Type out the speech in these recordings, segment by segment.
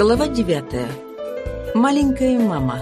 Глава девятая. Маленькая мама.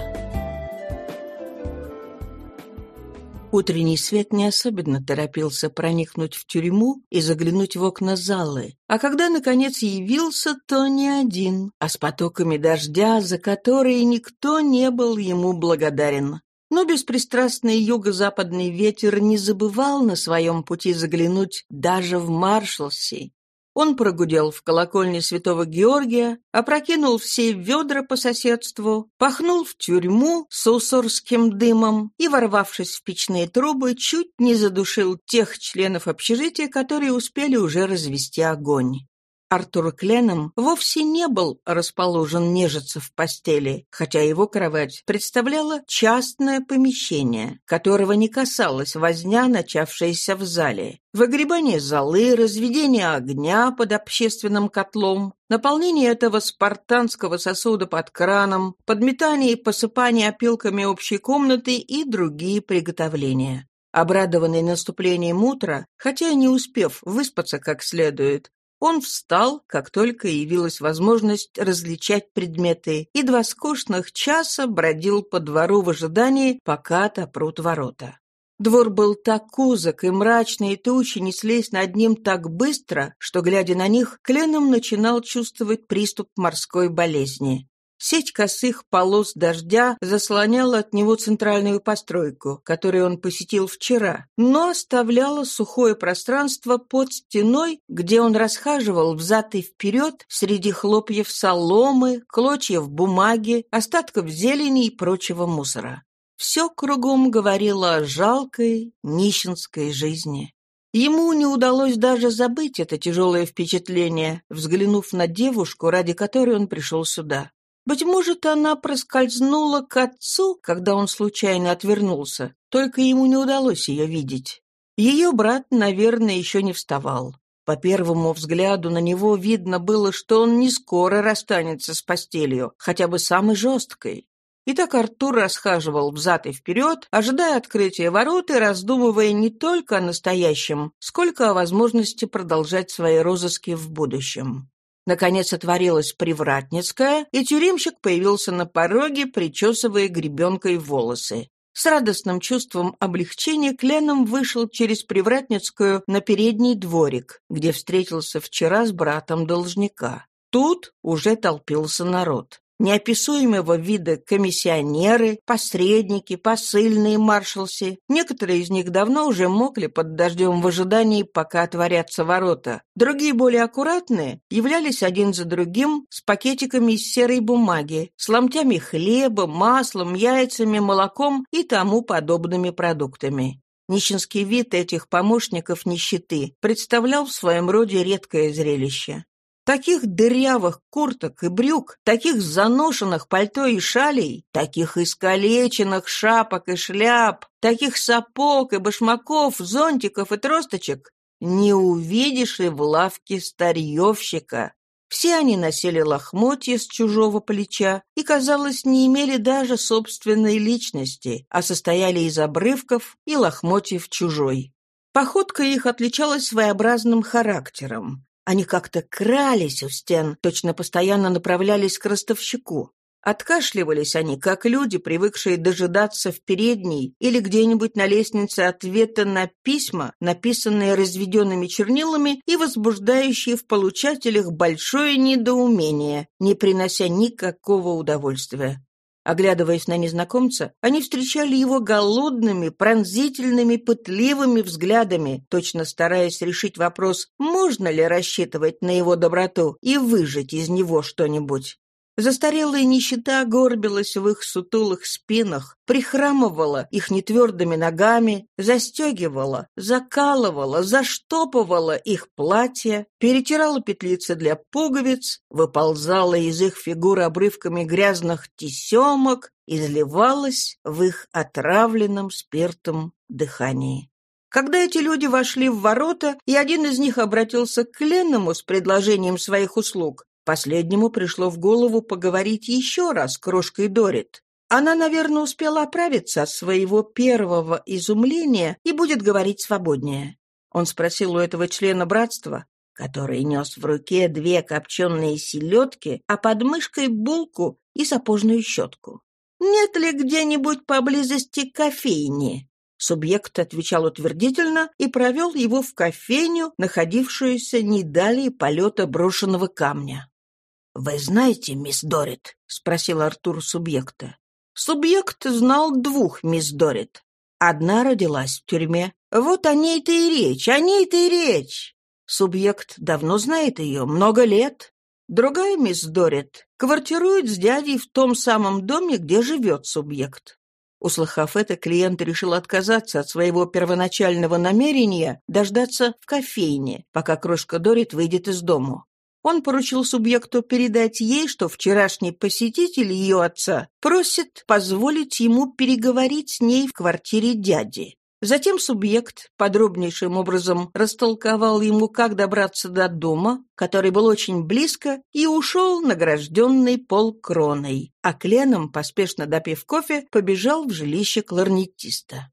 Утренний свет не особенно торопился проникнуть в тюрьму и заглянуть в окна залы. А когда, наконец, явился, то не один, а с потоками дождя, за которые никто не был ему благодарен. Но беспристрастный юго-западный ветер не забывал на своем пути заглянуть даже в Маршалси, он прогудел в колокольне святого Георгия, опрокинул все ведра по соседству, пахнул в тюрьму с усорским дымом и, ворвавшись в печные трубы, чуть не задушил тех членов общежития, которые успели уже развести огонь. Артур Кленом вовсе не был расположен нежиться в постели, хотя его кровать представляла частное помещение, которого не касалась возня, начавшаяся в зале. Выгребание золы, разведение огня под общественным котлом, наполнение этого спартанского сосуда под краном, подметание и посыпание опилками общей комнаты и другие приготовления. Обрадованный наступлением утра, хотя не успев выспаться как следует, он встал, как только явилась возможность различать предметы, и два скучных часа бродил по двору в ожидании, пока отопрут ворота. Двор был так узок, и мрачные тучи неслись над ним так быстро, что, глядя на них, Кленом начинал чувствовать приступ морской болезни. Сеть косых полос дождя заслоняла от него центральную постройку, которую он посетил вчера, но оставляла сухое пространство под стеной, где он расхаживал взад и вперед среди хлопьев соломы, клочьев бумаги, остатков зелени и прочего мусора. Все кругом говорило о жалкой, нищенской жизни. Ему не удалось даже забыть это тяжелое впечатление, взглянув на девушку, ради которой он пришел сюда. Быть может, она проскользнула к отцу, когда он случайно отвернулся, только ему не удалось ее видеть. Ее брат, наверное, еще не вставал. По первому взгляду на него видно было, что он не скоро расстанется с постелью, хотя бы самой жесткой. И так Артур расхаживал взад и вперед, ожидая открытия ворот и раздумывая не только о настоящем, сколько о возможности продолжать свои розыски в будущем. Наконец отворилась Привратницкая, и тюремщик появился на пороге, причесывая гребенкой волосы. С радостным чувством облегчения Кленом вышел через Привратницкую на передний дворик, где встретился вчера с братом должника. Тут уже толпился народ неописуемого вида комиссионеры, посредники, посыльные маршалси. Некоторые из них давно уже мокли под дождем в ожидании, пока отворятся ворота. Другие, более аккуратные, являлись один за другим с пакетиками из серой бумаги, с ломтями хлеба, маслом, яйцами, молоком и тому подобными продуктами. Нищенский вид этих помощников нищеты представлял в своем роде редкое зрелище. Таких дырявых курток и брюк, таких заношенных пальто и шалей, таких искалеченных шапок и шляп, таких сапог и башмаков, зонтиков и тросточек не увидишь и в лавке старьевщика. Все они носили лохмотья с чужого плеча и, казалось, не имели даже собственной личности, а состояли из обрывков и лохмотьев чужой. Походка их отличалась своеобразным характером. Они как-то крались у стен, точно постоянно направлялись к ростовщику. Откашливались они, как люди, привыкшие дожидаться в передней или где-нибудь на лестнице ответа на письма, написанные разведенными чернилами и возбуждающие в получателях большое недоумение, не принося никакого удовольствия. Оглядываясь на незнакомца, они встречали его голодными, пронзительными, пытливыми взглядами, точно стараясь решить вопрос, можно ли рассчитывать на его доброту и выжать из него что-нибудь. Застарелая нищета горбилась в их сутулых спинах, прихрамывала их нетвердыми ногами, застегивала, закалывала, заштопывала их платья, перетирала петлицы для пуговиц, выползала из их фигур обрывками грязных тесемок, изливалась в их отравленном спиртом дыхании. Когда эти люди вошли в ворота, и один из них обратился к Ленному с предложением своих услуг, Последнему пришло в голову поговорить еще раз с крошкой Дорит. Она, наверное, успела оправиться от своего первого изумления и будет говорить свободнее. Он спросил у этого члена братства, который нес в руке две копченые селедки, а под мышкой булку и сапожную щетку. «Нет ли где-нибудь поблизости кофейни?» Субъект отвечал утвердительно и провел его в кофейню, находившуюся не далее полета брошенного камня. «Вы знаете, мисс Дорит?» — спросил Артур субъекта. Субъект знал двух мисс Дорит. Одна родилась в тюрьме. Вот о ней-то и речь, о ней-то и речь. Субъект давно знает ее, много лет. Другая мисс Дорит квартирует с дядей в том самом доме, где живет субъект. Услыхав это, клиент решил отказаться от своего первоначального намерения дождаться в кофейне, пока крошка Дорит выйдет из дому. Он поручил субъекту передать ей, что вчерашний посетитель ее отца просит позволить ему переговорить с ней в квартире дяди. Затем субъект подробнейшим образом растолковал ему, как добраться до дома, который был очень близко, и ушел награжденный полкроной, а кленом, поспешно допив кофе, побежал в жилище кларнетиста.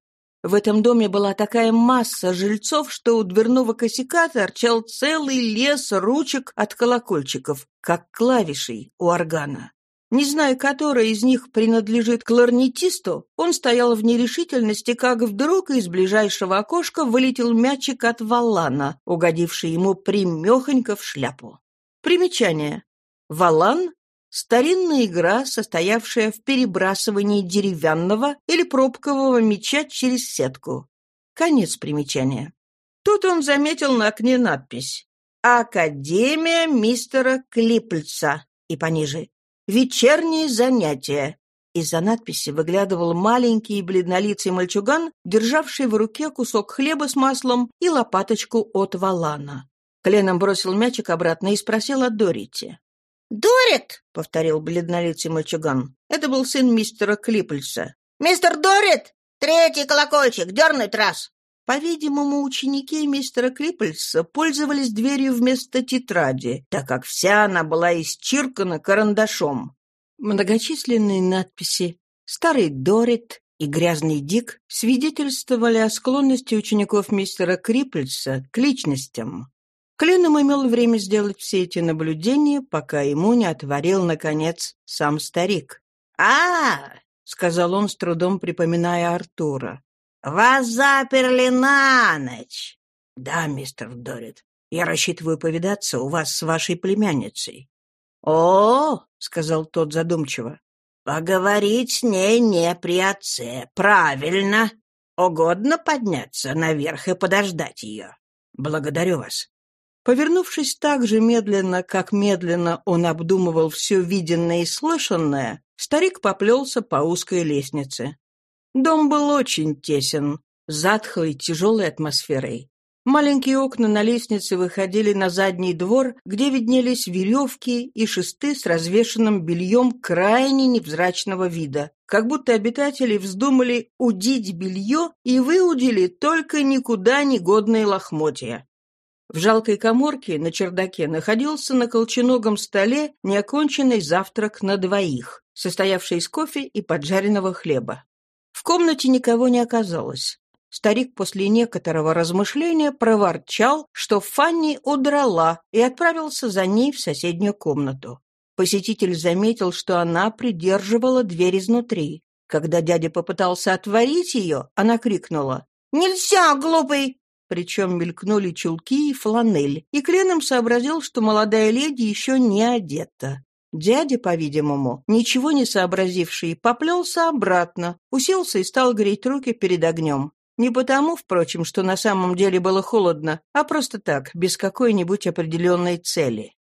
В этом доме была такая масса жильцов, что у дверного косяка торчал целый лес ручек от колокольчиков, как клавишей у органа. Не зная, которая из них принадлежит кларнетисту, он стоял в нерешительности, как вдруг из ближайшего окошка вылетел мячик от валана, угодивший ему примехонько в шляпу. Примечание. Валан — старинная игра, состоявшая в перебрасывании деревянного или пробкового мяча через сетку. Конец примечания. Тут он заметил на окне надпись «Академия мистера Клиппельца» и пониже «Вечерние занятия». Из-за надписи выглядывал маленький бледнолицый мальчуган, державший в руке кусок хлеба с маслом и лопаточку от валана. Кленом бросил мячик обратно и спросил о Дорите. «Дорит!» — повторил бледнолицый мальчуган. Это был сын мистера Клиппельса. «Мистер Дорит! Третий колокольчик! Дернуть раз!» По-видимому, ученики мистера Криппельса пользовались дверью вместо тетради, так как вся она была исчиркана карандашом. Многочисленные надписи «Старый Дорит» и «Грязный Дик» свидетельствовали о склонности учеников мистера Криппельса к личностям. Кленом имел время сделать все эти наблюдения, пока ему не отворил, наконец, сам старик. «А, — сказал он, с трудом припоминая Артура. «Вас заперли на ночь!» «Да, мистер Дорит, я рассчитываю повидаться у вас с вашей племянницей». «О!» — сказал тот задумчиво. «Поговорить с ней не при отце. Правильно. Угодно подняться наверх и подождать ее. Благодарю вас». Повернувшись так же медленно, как медленно он обдумывал все виденное и слышанное, старик поплелся по узкой лестнице. Дом был очень тесен, затхлой, тяжелой атмосферой. Маленькие окна на лестнице выходили на задний двор, где виднелись веревки и шесты с развешенным бельем крайне невзрачного вида, как будто обитатели вздумали удить белье и выудили только никуда не годные лохмотья. В жалкой коморке на чердаке находился на колченогом столе неоконченный завтрак на двоих, состоявший из кофе и поджаренного хлеба. В комнате никого не оказалось. Старик после некоторого размышления проворчал, что Фанни удрала и отправился за ней в соседнюю комнату. Посетитель заметил, что она придерживала дверь изнутри. Когда дядя попытался отворить ее, она крикнула «Нельзя, глупый!» Причем мелькнули чулки и фланель, и Кленом сообразил, что молодая леди еще не одета. Дядя, по-видимому, ничего не сообразивший, поплелся обратно, уселся и стал греть руки перед огнем. Не потому, впрочем, что на самом деле было холодно, а просто так, без какой-нибудь определенной цели.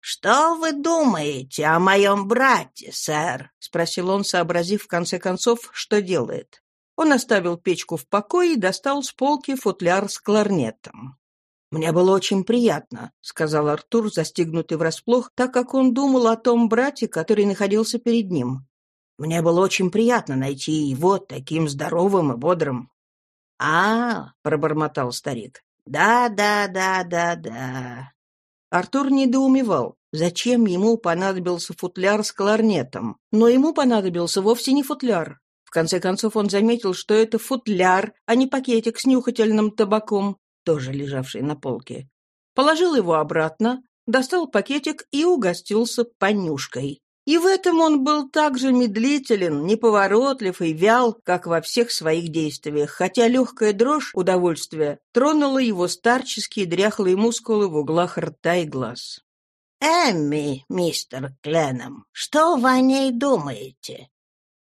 «Что вы думаете о моем брате, сэр?» — спросил он, сообразив в конце концов, что делает. Он оставил печку в покое и достал с полки футляр с кларнетом. «Мне было очень приятно», — сказал Артур, застигнутый врасплох, так как он думал о том брате, который находился перед ним. «Мне было очень приятно найти его таким здоровым и бодрым». «А, — пробормотал старик, — да, да, да, да, да». Артур недоумевал, зачем ему понадобился футляр с кларнетом. Но ему понадобился вовсе не футляр. Конце концов он заметил, что это футляр, а не пакетик с нюхательным табаком тоже лежавший на полке. положил его обратно, достал пакетик и угостился понюшкой. И в этом он был так же медлителен, неповоротлив и вял, как во всех своих действиях, хотя легкая дрожь удовольствия тронула его старческие дряхлые мускулы в углах рта и глаз. «Эмми, мистер Кленом, что вы о ней думаете?»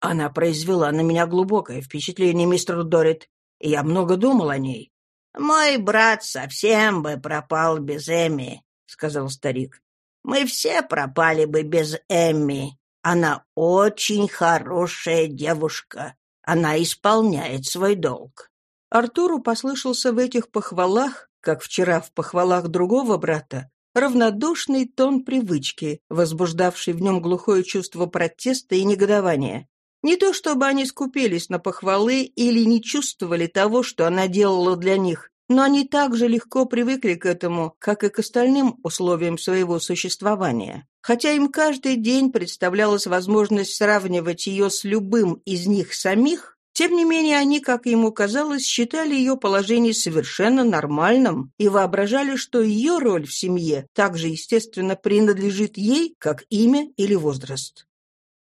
Она произвела на меня глубокое впечатление, мистер Дорит, я много думал о ней. «Мой брат совсем бы пропал без Эми», — сказал старик. Мы все пропали бы без Эмми. Она очень хорошая девушка. Она исполняет свой долг». Артуру послышался в этих похвалах, как вчера в похвалах другого брата, равнодушный тон привычки, возбуждавший в нем глухое чувство протеста и негодования. Не то чтобы они скупились на похвалы или не чувствовали того, что она делала для них, но они так же легко привыкли к этому, как и к остальным условиям своего существования. Хотя им каждый день представлялась возможность сравнивать ее с любым из них самих, тем не менее они, как ему казалось, считали ее положение совершенно нормальным и воображали, что ее роль в семье также, естественно, принадлежит ей, как имя или возраст.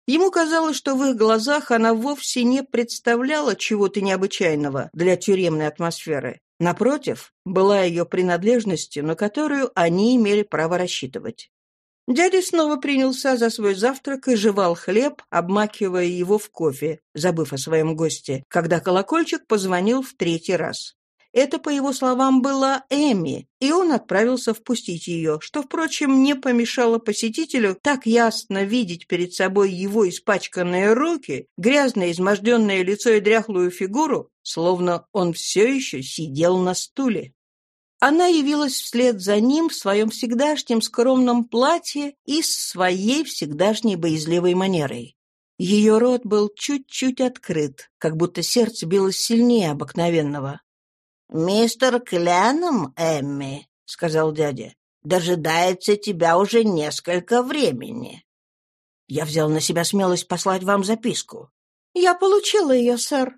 Ему казалось, что в их глазах она вовсе не представляла чего-то необычайного для тюремной атмосферы. Напротив, была ее принадлежностью, на которую они имели право рассчитывать. Дядя снова принялся за свой завтрак и жевал хлеб, обмакивая его в кофе, забыв о своем госте, когда колокольчик позвонил в третий раз. Это, по его словам, была Эми, и он отправился впустить ее, что, впрочем, не помешало посетителю так ясно видеть перед собой его испачканные руки, грязное изможденное лицо и дряхлую фигуру, словно он все еще сидел на стуле. Она явилась вслед за ним в своем всегдашнем скромном платье и с своей всегдашней боязливой манерой. Ее рот был чуть-чуть открыт, как будто сердце билось сильнее обыкновенного. «Мистер Кляном, Эмми», — сказал дядя, — «дожидается тебя уже несколько времени». Я взял на себя смелость послать вам записку. «Я получила ее, сэр».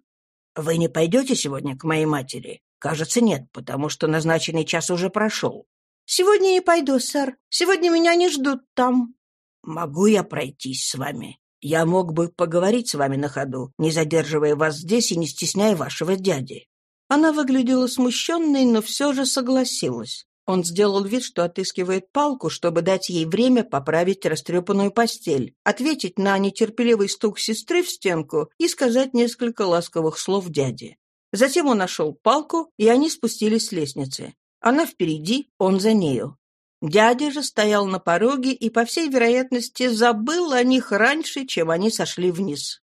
«Вы не пойдете сегодня к моей матери?» «Кажется, нет, потому что назначенный час уже прошел». «Сегодня не пойду, сэр. Сегодня меня не ждут там». «Могу я пройтись с вами? Я мог бы поговорить с вами на ходу, не задерживая вас здесь и не стесняя вашего дяди». Она выглядела смущенной, но все же согласилась. Он сделал вид, что отыскивает палку, чтобы дать ей время поправить растрепанную постель, ответить на нетерпеливый стук сестры в стенку и сказать несколько ласковых слов дяде. Затем он нашел палку, и они спустились с лестницы. Она впереди, он за нею. Дядя же стоял на пороге и, по всей вероятности, забыл о них раньше, чем они сошли вниз.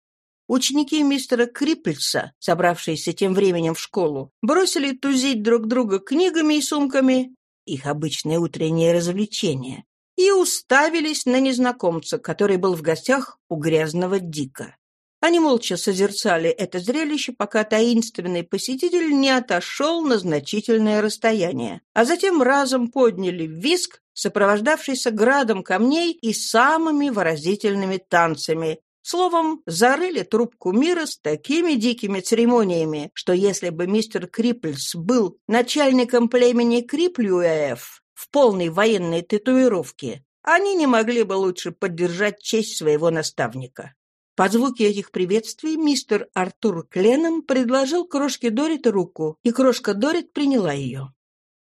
Ученики мистера Криппельса, собравшиеся тем временем в школу, бросили тузить друг друга книгами и сумками, их обычное утреннее развлечение, и уставились на незнакомца, который был в гостях у грязного Дика. Они молча созерцали это зрелище, пока таинственный посетитель не отошел на значительное расстояние, а затем разом подняли виск, сопровождавшийся градом камней и самыми выразительными танцами, Словом, зарыли трубку мира с такими дикими церемониями, что если бы мистер Крипльс был начальником племени Криплюэф в полной военной татуировке, они не могли бы лучше поддержать честь своего наставника. Под звуки этих приветствий мистер Артур Кленом предложил крошке Дорит руку, и крошка Дорит приняла ее.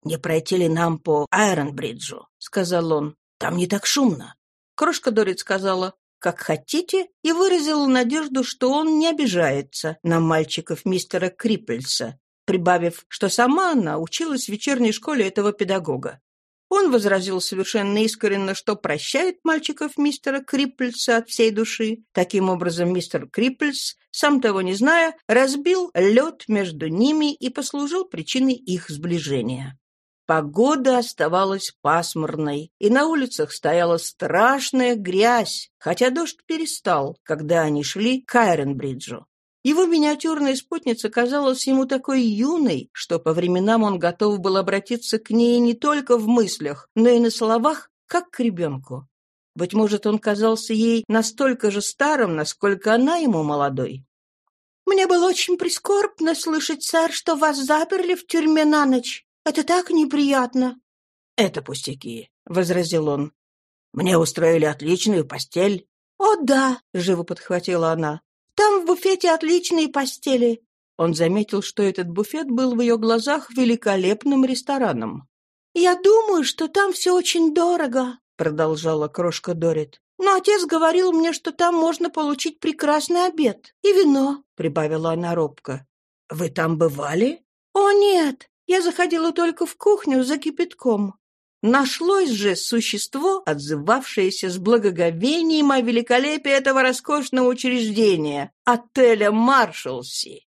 «Не пройти ли нам по Айронбриджу?» — сказал он. «Там не так шумно». Крошка Дорит сказала, как хотите, и выразила надежду, что он не обижается на мальчиков мистера Криппельса, прибавив, что сама она училась в вечерней школе этого педагога. Он возразил совершенно искренне, что прощает мальчиков мистера Криппельса от всей души. Таким образом, мистер Криппельс, сам того не зная, разбил лед между ними и послужил причиной их сближения. Погода оставалась пасмурной, и на улицах стояла страшная грязь, хотя дождь перестал, когда они шли к Айренбриджу. Его миниатюрная спутница казалась ему такой юной, что по временам он готов был обратиться к ней не только в мыслях, но и на словах, как к ребенку. Быть может, он казался ей настолько же старым, насколько она ему молодой. «Мне было очень прискорбно слышать, сэр, что вас заперли в тюрьме на ночь. Это так неприятно». «Это пустяки», — возразил он. «Мне устроили отличную постель». «О, да», — живо подхватила она. «Там в буфете отличные постели». Он заметил, что этот буфет был в ее глазах великолепным рестораном. «Я думаю, что там все очень дорого», — продолжала крошка Дорит. «Но отец говорил мне, что там можно получить прекрасный обед и вино», — прибавила она робко. «Вы там бывали?» «О, нет, я заходила только в кухню за кипятком». Нашлось же существо, отзывавшееся с благоговением о великолепии этого роскошного учреждения, отеля «Маршалси».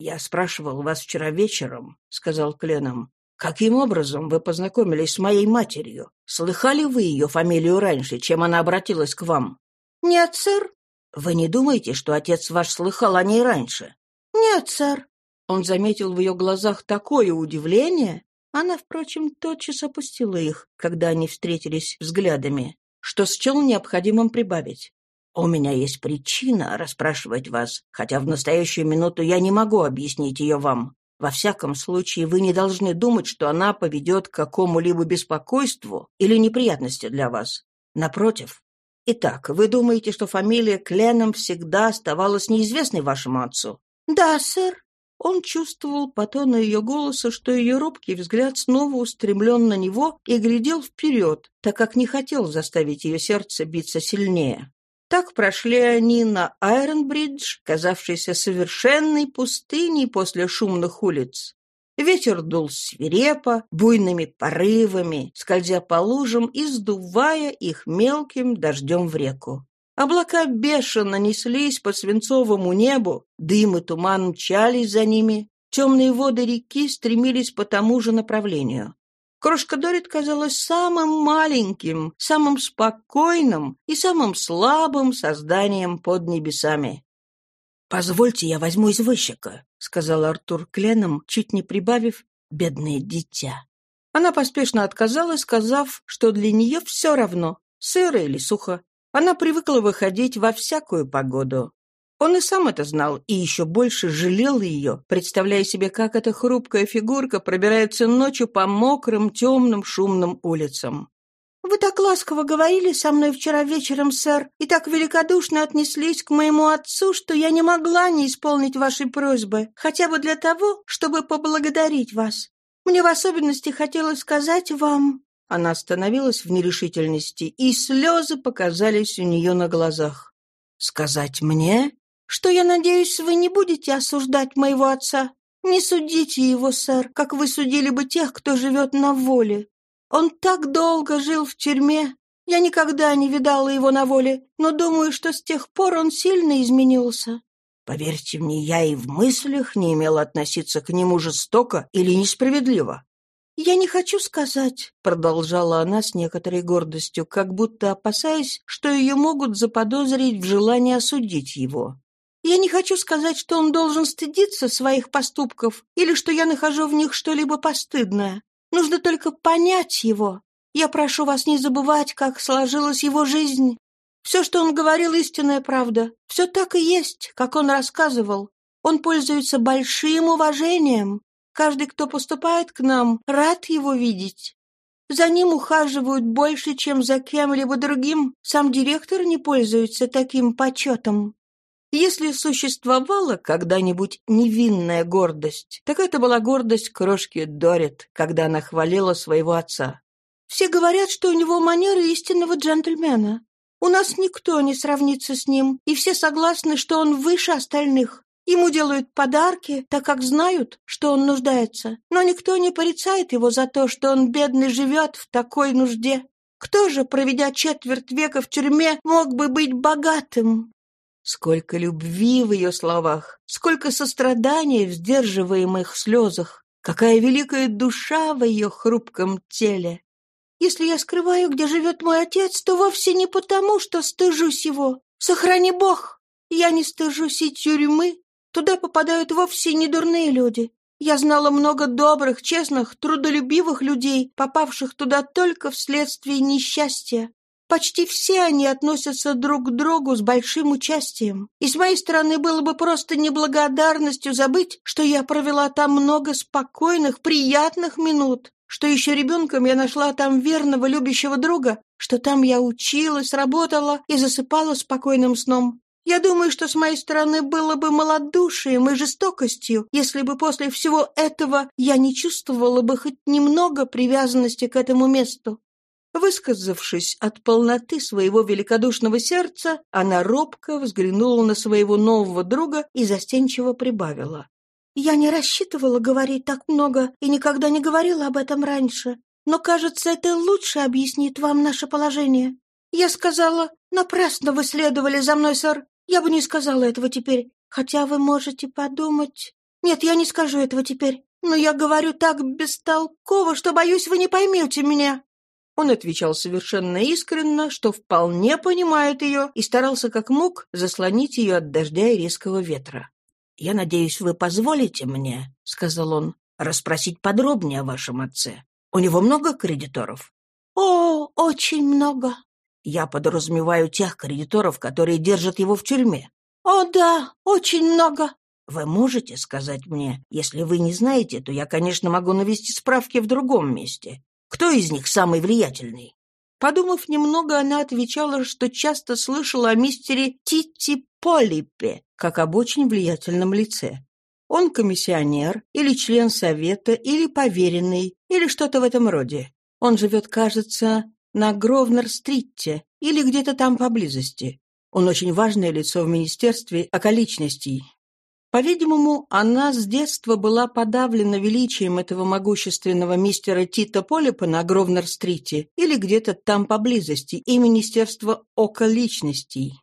«Я спрашивал вас вчера вечером», — сказал Кленом, «каким образом вы познакомились с моей матерью? Слыхали вы ее фамилию раньше, чем она обратилась к вам?» «Нет, сэр». «Вы не думаете, что отец ваш слыхал о ней раньше?» «Нет, сэр». Он заметил в ее глазах такое удивление, она, впрочем, тотчас опустила их, когда они встретились взглядами, что счел необходимым прибавить. «У меня есть причина расспрашивать вас, хотя в настоящую минуту я не могу объяснить ее вам. Во всяком случае, вы не должны думать, что она поведет к какому-либо беспокойству или неприятности для вас. Напротив. Итак, вы думаете, что фамилия Кленом всегда оставалась неизвестной вашему отцу? Да, сэр. Он чувствовал по тону ее голоса, что ее робкий взгляд снова устремлен на него и глядел вперед, так как не хотел заставить ее сердце биться сильнее. Так прошли они на Айронбридж, казавшийся совершенной пустыней после шумных улиц. Ветер дул свирепо, буйными порывами, скользя по лужам и сдувая их мелким дождем в реку. Облака бешено неслись по свинцовому небу, дым и туман мчались за ними, темные воды реки стремились по тому же направлению. Крошка Дорит казалась самым маленьким, самым спокойным и самым слабым созданием под небесами. «Позвольте, я возьму извозчика», — сказал Артур Кленом, чуть не прибавив «бедное дитя». Она поспешно отказалась, сказав, что для нее все равно, сыро или сухо. Она привыкла выходить во всякую погоду. Он и сам это знал, и еще больше жалел ее, представляя себе, как эта хрупкая фигурка пробирается ночью по мокрым, темным, шумным улицам. «Вы так ласково говорили со мной вчера вечером, сэр, и так великодушно отнеслись к моему отцу, что я не могла не исполнить вашей просьбы, хотя бы для того, чтобы поблагодарить вас. Мне в особенности хотелось сказать вам...» Она остановилась в нерешительности, и слезы показались у нее на глазах. «Сказать мне?» «Что, я надеюсь, вы не будете осуждать моего отца? Не судите его, сэр, как вы судили бы тех, кто живет на воле. Он так долго жил в тюрьме. Я никогда не видала его на воле, но думаю, что с тех пор он сильно изменился». «Поверьте мне, я и в мыслях не имела относиться к нему жестоко или несправедливо. «Я не хочу сказать», — продолжала она с некоторой гордостью, как будто опасаясь, что ее могут заподозрить в желании осудить его. «Я не хочу сказать, что он должен стыдиться своих поступков или что я нахожу в них что-либо постыдное. Нужно только понять его. Я прошу вас не забывать, как сложилась его жизнь. Все, что он говорил, истинная правда. Все так и есть, как он рассказывал. Он пользуется большим уважением. Каждый, кто поступает к нам, рад его видеть. За ним ухаживают больше, чем за кем-либо другим. Сам директор не пользуется таким почетом. Если существовала когда-нибудь невинная гордость, так это была гордость крошки Дорит, когда она хвалила своего отца. «Все говорят, что у него манеры истинного джентльмена. У нас никто не сравнится с ним, и все согласны, что он выше остальных. Ему делают подарки, так как знают, что он нуждается, но никто не порицает его за то, что он, бедный, живет в такой нужде. Кто же, проведя четверть века в тюрьме, мог бы быть богатым? Сколько любви в ее словах, сколько сострадания в сдерживаемых слезах, какая великая душа в ее хрупком теле. Если я скрываю, где живет мой отец, то вовсе не потому, что стыжусь его. Сохрани Бог! Я не стыжусь и тюрьмы, Туда попадают вовсе не дурные люди. Я знала много добрых, честных, трудолюбивых людей, попавших туда только вследствие несчастья. Почти все они относятся друг к другу с большим участием. И с моей стороны было бы просто неблагодарностью забыть, что я провела там много спокойных, приятных минут. что еще ребенком я нашла там верного любящего друга, что там я училась, работала и засыпала спокойным сном. Я думаю, что с моей стороны было бы малодушием и жестокостью, если бы после всего этого я не чувствовала бы хоть немного привязанности к этому месту. Высказавшись от полноты своего великодушного сердца, она робко взглянула на своего нового друга и застенчиво прибавила. «Я не рассчитывала говорить так много и никогда не говорила об этом раньше, но, кажется, это лучше объяснит вам наше положение. Я сказала, напрасно вы следовали за мной, сэр. Я бы не сказала этого теперь, хотя вы можете подумать... Нет, я не скажу этого теперь, но я говорю так бестолково, что, боюсь, вы не поймете меня». Он отвечал совершенно искренно, что вполне понимает ее, и старался как мог заслонить ее от дождя и резкого ветра. «Я надеюсь, вы позволите мне, — сказал он, — расспросить подробнее о вашем отце. У него много кредиторов?» «О, очень много». «Я подразумеваю тех кредиторов, которые держат его в тюрьме». «О, да, очень много». «Вы можете сказать мне? Если вы не знаете, то я, конечно, могу навести справки в другом месте. Кто из них самый влиятельный?» Подумав немного, она отвечала, что часто слышала о мистере Титти Полипе, как об очень влиятельном лице. Он комиссионер, или член совета, или поверенный, или что-то в этом роде. Он живет, кажется, на Гровнер-стрите или где-то там поблизости. Он очень важное лицо в Министерстве околичностей, по-видимому, она с детства была подавлена величием этого могущественного мистера Тита Полипа на Гровнер-стрите или где-то там поблизости и Министерства околичностей.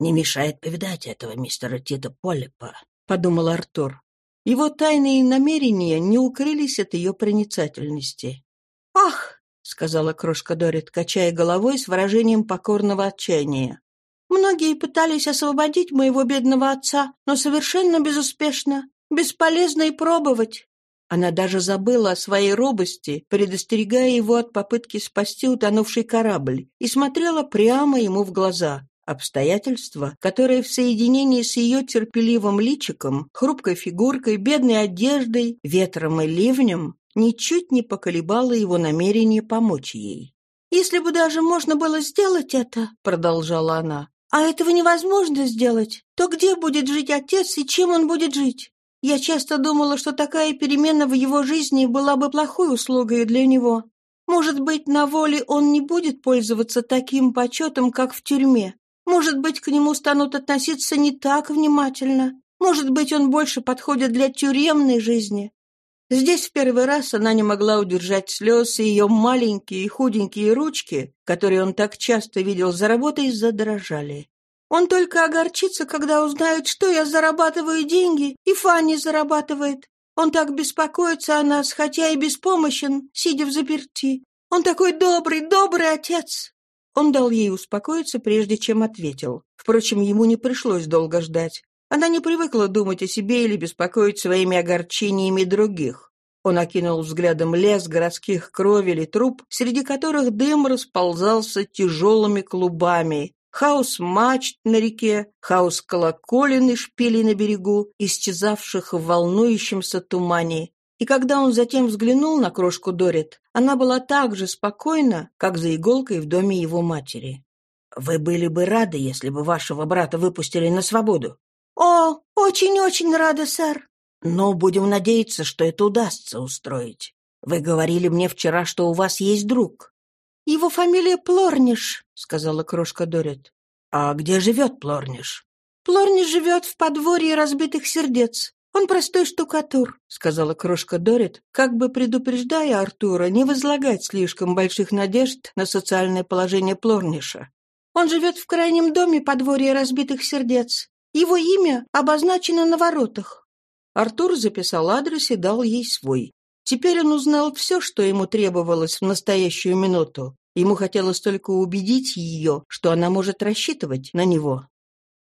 «Не мешает повидать этого мистера Тита Полипа», — подумал Артур. Его тайные намерения не укрылись от ее проницательности. «Ах!» — сказала крошка Дорит, качая головой с выражением покорного отчаяния. Многие пытались освободить моего бедного отца, но совершенно безуспешно. Бесполезно и пробовать. Она даже забыла о своей робости, предостерегая его от попытки спасти утонувший корабль, и смотрела прямо ему в глаза. Обстоятельства, которые в соединении с ее терпеливым личиком, хрупкой фигуркой, бедной одеждой, ветром и ливнем, ничуть не поколебало его намерение помочь ей. «Если бы даже можно было сделать это», — продолжала она, а этого невозможно сделать, то где будет жить отец и чем он будет жить? Я часто думала, что такая перемена в его жизни была бы плохой услугой для него. Может быть, на воле он не будет пользоваться таким почетом, как в тюрьме. Может быть, к нему станут относиться не так внимательно. Может быть, он больше подходит для тюремной жизни. Здесь в первый раз она не могла удержать слез, и ее маленькие и худенькие ручки, которые он так часто видел за работой, задрожали. Он только огорчится, когда узнает, что я зарабатываю деньги, и Фанни зарабатывает. Он так беспокоится о нас, хотя и беспомощен, сидя в заперти. Он такой добрый, добрый отец!» Он дал ей успокоиться, прежде чем ответил. Впрочем, ему не пришлось долго ждать. Она не привыкла думать о себе или беспокоить своими огорчениями других. Он окинул взглядом лес городских кровель и труб, среди которых дым расползался тяжелыми клубами, хаос мачт на реке, хаос колоколен и шпилей на берегу, исчезавших в волнующемся тумане. И когда он затем взглянул на крошку Дорит, она была так же спокойна, как за иголкой в доме его матери. «Вы были бы рады, если бы вашего брата выпустили на свободу?» «О, очень-очень рада, сэр». «Но будем надеяться, что это удастся устроить. Вы говорили мне вчера, что у вас есть друг». «Его фамилия Плорниш», — сказала крошка Дорит. «А где живет Плорниш?» «Плорниш живет в подворье разбитых сердец. Он простой штукатур», — сказала крошка Дорит, как бы предупреждая Артура не возлагать слишком больших надежд на социальное положение Плорниша. «Он живет в крайнем доме подворья разбитых сердец. Его имя обозначено на воротах». Артур записал адрес и дал ей свой. Теперь он узнал все, что ему требовалось в настоящую минуту. Ему хотелось только убедить ее, что она может рассчитывать на него.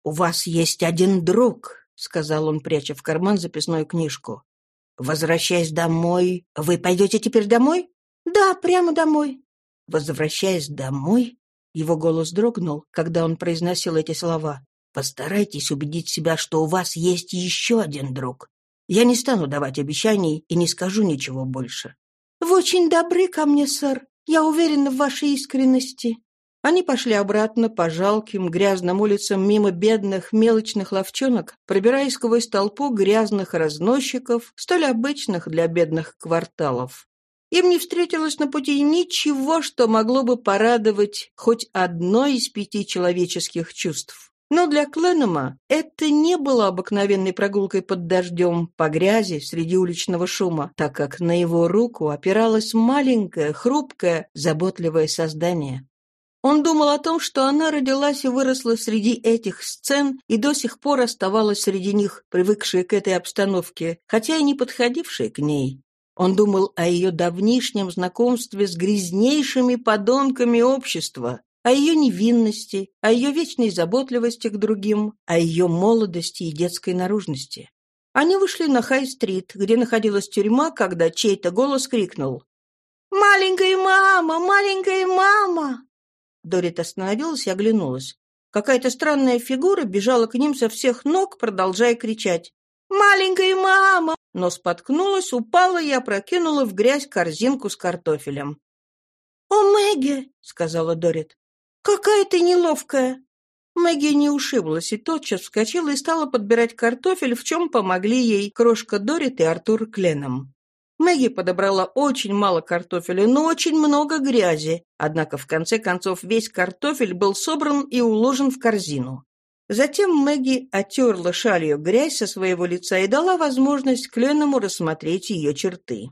«У вас есть один друг», — сказал он, пряча в карман записную книжку. «Возвращаясь домой... Вы пойдете теперь домой?» «Да, прямо домой». «Возвращаясь домой...» Его голос дрогнул, когда он произносил эти слова. Постарайтесь убедить себя, что у вас есть еще один друг. Я не стану давать обещаний и не скажу ничего больше. Вы очень добры ко мне, сэр. Я уверена в вашей искренности». Они пошли обратно по жалким, грязным улицам мимо бедных, мелочных ловчонок, пробираясь сквозь толпу грязных разносчиков, столь обычных для бедных кварталов. Им не встретилось на пути ничего, что могло бы порадовать хоть одно из пяти человеческих чувств. Но для Кленома это не было обыкновенной прогулкой под дождем по грязи среди уличного шума, так как на его руку опиралось маленькое, хрупкое, заботливое создание. Он думал о том, что она родилась и выросла среди этих сцен и до сих пор оставалась среди них, привыкшая к этой обстановке, хотя и не подходившая к ней. Он думал о ее давнишнем знакомстве с грязнейшими подонками общества, о ее невинности, о ее вечной заботливости к другим, о ее молодости и детской наружности. Они вышли на Хай-стрит, где находилась тюрьма, когда чей-то голос крикнул «Маленькая мама! Маленькая мама!» Дорит остановилась и оглянулась. Какая-то странная фигура бежала к ним со всех ног, продолжая кричать. «Маленькая мама!» Но споткнулась, упала и опрокинула в грязь корзинку с картофелем. «О, Мэгги!» — сказала Дорит. «Какая ты неловкая!» Мэгги не ушиблась и тотчас вскочила и стала подбирать картофель, в чем помогли ей крошка Дорит и Артур Кленом. Мэгги подобрала очень мало картофеля, но очень много грязи, однако в конце концов весь картофель был собран и уложен в корзину. Затем Мэгги оттерла шалью грязь со своего лица и дала возможность Кленному рассмотреть ее черты.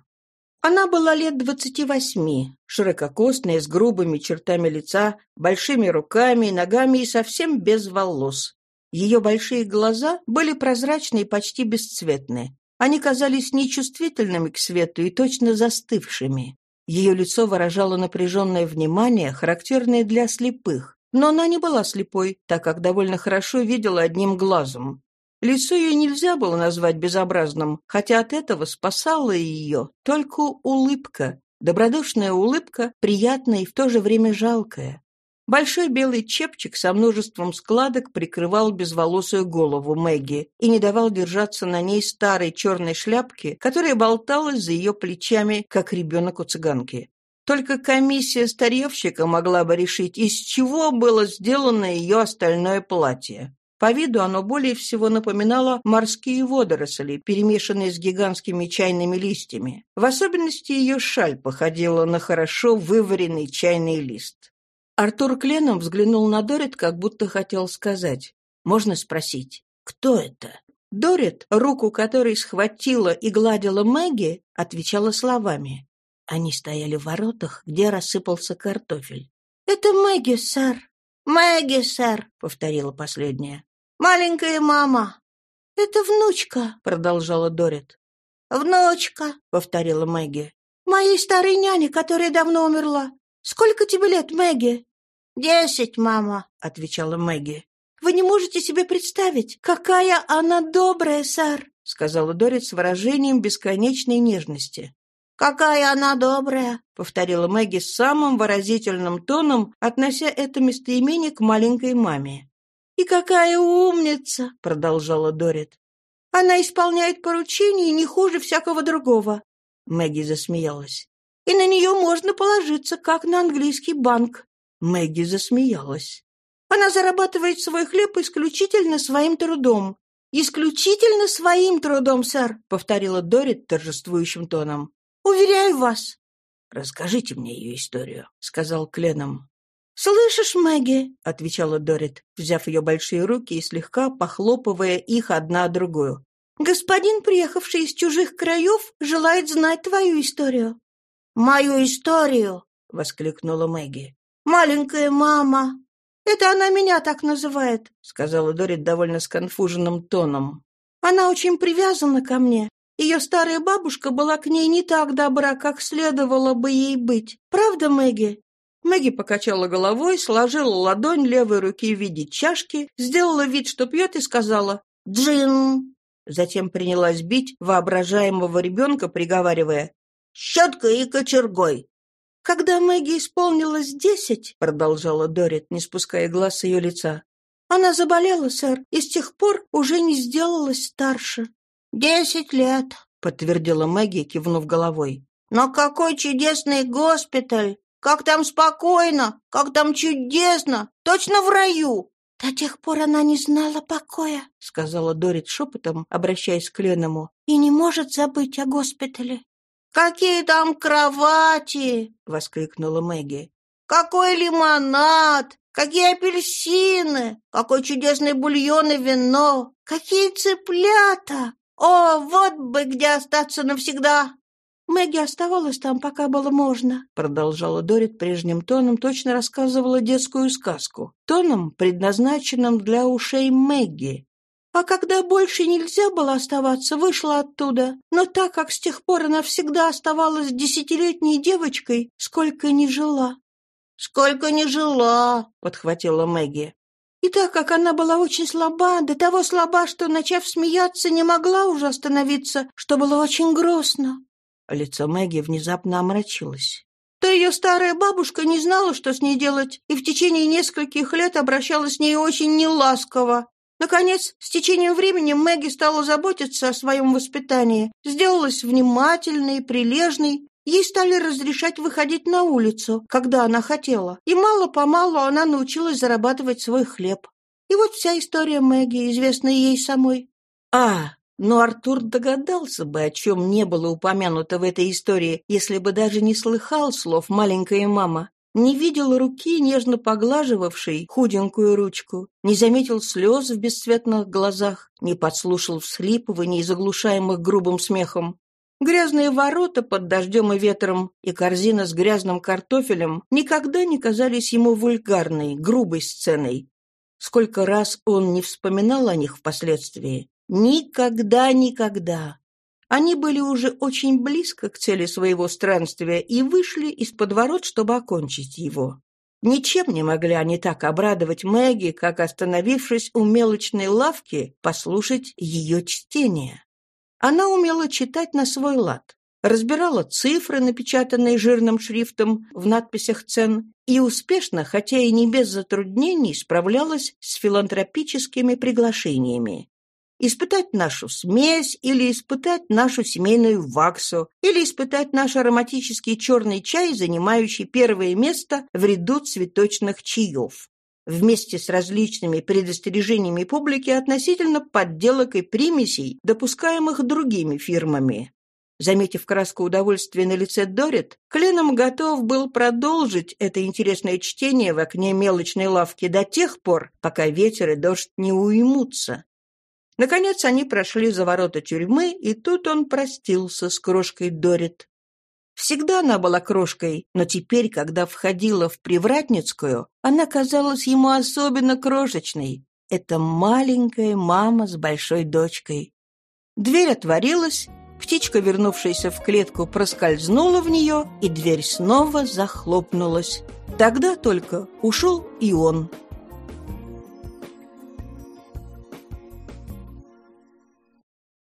Она была лет двадцати восьми, ширококосная, с грубыми чертами лица, большими руками и ногами и совсем без волос. Ее большие глаза были прозрачны и почти бесцветны. Они казались нечувствительными к свету и точно застывшими. Ее лицо выражало напряженное внимание, характерное для слепых. Но она не была слепой, так как довольно хорошо видела одним глазом. Лицо ее нельзя было назвать безобразным, хотя от этого спасала ее только улыбка, добродушная улыбка, приятная и в то же время жалкая. Большой белый чепчик со множеством складок прикрывал безволосую голову Мэгги и не давал держаться на ней старой черной шляпки, которая болталась за ее плечами, как ребенок у цыганки. Только комиссия старьевщика могла бы решить, из чего было сделано ее остальное платье. По виду оно более всего напоминало морские водоросли, перемешанные с гигантскими чайными листьями. В особенности ее шаль походила на хорошо вываренный чайный лист. Артур Кленом взглянул на Дорит, как будто хотел сказать. «Можно спросить, кто это?» Дорит, руку которой схватила и гладила Мэгги, отвечала словами. Они стояли в воротах, где рассыпался картофель. «Это Мэгги, сэр». «Мэгги, сэр», — повторила последняя. «Маленькая мама». «Это внучка», — продолжала Дорит. «Внучка», — повторила Мэгги. «Моей старой няне, которая давно умерла. «Сколько тебе лет, Мэгги?» «Десять, мама», — отвечала Мэгги. «Вы не можете себе представить, какая она добрая, сэр», — сказала Дорит с выражением бесконечной нежности. «Какая она добрая», — повторила Мэгги самым выразительным тоном, относя это местоимение к маленькой маме. «И какая умница», — продолжала Дорит. «Она исполняет поручения не хуже всякого другого». Мэгги засмеялась и на нее можно положиться, как на английский банк». Мэгги засмеялась. «Она зарабатывает свой хлеб исключительно своим трудом». «Исключительно своим трудом, сэр», — повторила Дорит торжествующим тоном. «Уверяю вас». «Расскажите мне ее историю», — сказал Кленом. «Слышишь, Мэгги?» — отвечала Дорит, взяв ее большие руки и слегка похлопывая их одна другую. «Господин, приехавший из чужих краев, желает знать твою историю. «Мою историю!» — воскликнула Мэгги. «Маленькая мама!» «Это она меня так называет», — сказала Дорит довольно сконфуженным тоном. «Она очень привязана ко мне. Ее старая бабушка была к ней не так добра, как следовало бы ей быть. Правда, Мэгги?» Мэгги покачала головой, сложила ладонь левой руки в виде чашки, сделала вид, что пьет, и сказала «Джин!». Затем принялась бить воображаемого ребенка, приговаривая щеткой и кочергой. «Когда Мэгги исполнилось десять», — продолжала Дорит, не спуская глаз с ее лица, «она заболела, сэр, и с тех пор уже не сделалась старше». «Десять лет», — подтвердила Мэгги, кивнув головой. Но какой чудесный госпиталь! Как там спокойно, как там чудесно, точно в раю!» «До тех пор она не знала покоя», — сказала Дорит шепотом, обращаясь к Леному, «и не может забыть о госпитале». «Какие там кровати!» — воскликнула Мэгги. «Какой лимонад! Какие апельсины! Какой чудесный бульон и вино! Какие цыплята! О, вот бы где остаться навсегда!» «Мэгги оставалась там, пока было можно», — продолжала Дорит прежним тоном, точно рассказывала детскую сказку. Тоном, предназначенным для ушей Мэгги. А когда больше нельзя было оставаться, вышла оттуда. Но так как с тех пор она всегда оставалась десятилетней девочкой, сколько ни жила. «Сколько ни жила», — подхватила Мэгги. И так как она была очень слаба, до того слаба, что, начав смеяться, не могла уже остановиться, что было очень грустно. Лицо Мэгги внезапно омрачилось. То ее старая бабушка не знала, что с ней делать, и в течение нескольких лет обращалась с ней очень неласково. Наконец, с течением времени Мэгги стала заботиться о своем воспитании, сделалась внимательной, прилежной, Ей стали разрешать выходить на улицу, когда она хотела, и мало-помалу она научилась зарабатывать свой хлеб. И вот вся история Мэгги, известная ей самой. А, но Артур догадался бы, о чем не было упомянуто в этой истории, если бы даже не слыхал слов «маленькая мама», не видел руки, нежно поглаживавшей худенькую ручку, не заметил слез в бесцветных глазах, не подслушал всхлипываний, заглушаемых грубым смехом. Грязные ворота под дождем и ветром и корзина с грязным картофелем никогда не казались ему вульгарной, грубой сценой. Сколько раз он не вспоминал о них впоследствии, Никогда, никогда. Они были уже очень близко к цели своего странствия и вышли из-под ворот, чтобы окончить его. Ничем не могли они так обрадовать Мэгги, как остановившись у мелочной лавки, послушать ее чтение. Она умела читать на свой лад, разбирала цифры, напечатанные жирным шрифтом в надписях цен, и успешно, хотя и не без затруднений, справлялась с филантропическими приглашениями испытать нашу смесь или испытать нашу семейную ваксу, или испытать наш ароматический черный чай, занимающий первое место в ряду цветочных чаев. Вместе с различными предостережениями публики относительно подделок и примесей, допускаемых другими фирмами. Заметив краску удовольствия на лице Дорит, Кленом готов был продолжить это интересное чтение в окне мелочной лавки до тех пор, пока ветер и дождь не уймутся. Наконец они прошли за ворота тюрьмы, и тут он простился с крошкой Дорит. Всегда она была крошкой, но теперь, когда входила в Привратницкую, она казалась ему особенно крошечной. Это маленькая мама с большой дочкой. Дверь отворилась, птичка, вернувшаяся в клетку, проскользнула в нее, и дверь снова захлопнулась. Тогда только ушел и он.